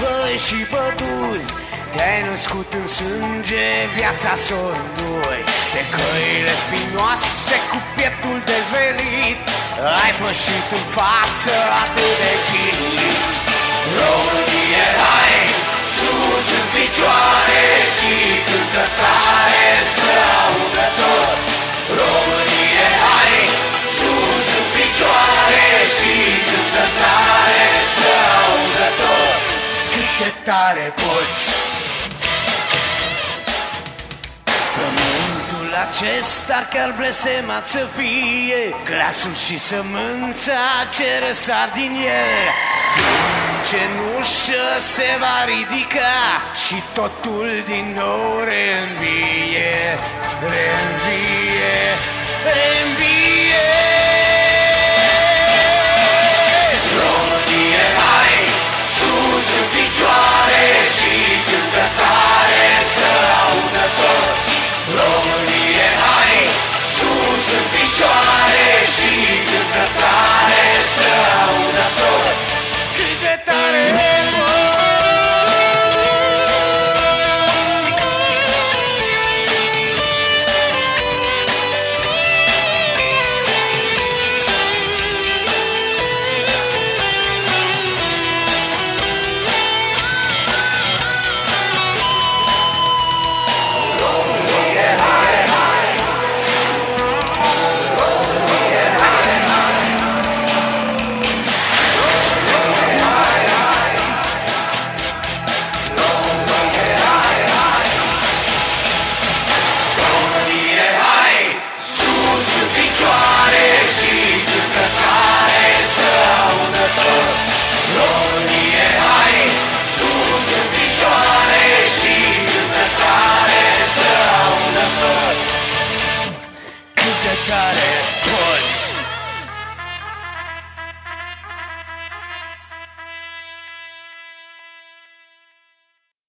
băi și bături Te-ai născut în sânge, viața s-o înduri Pe căile spinoase cu pieptul dezelit Ai pășit în față atât de chinuit Cât de tare poți. Pământul acesta chiar blestemat să fie Glasul și sămânța ce răsar din el. Cenușă se va ridica Și totul din nou reînvie. Reînvie, got it.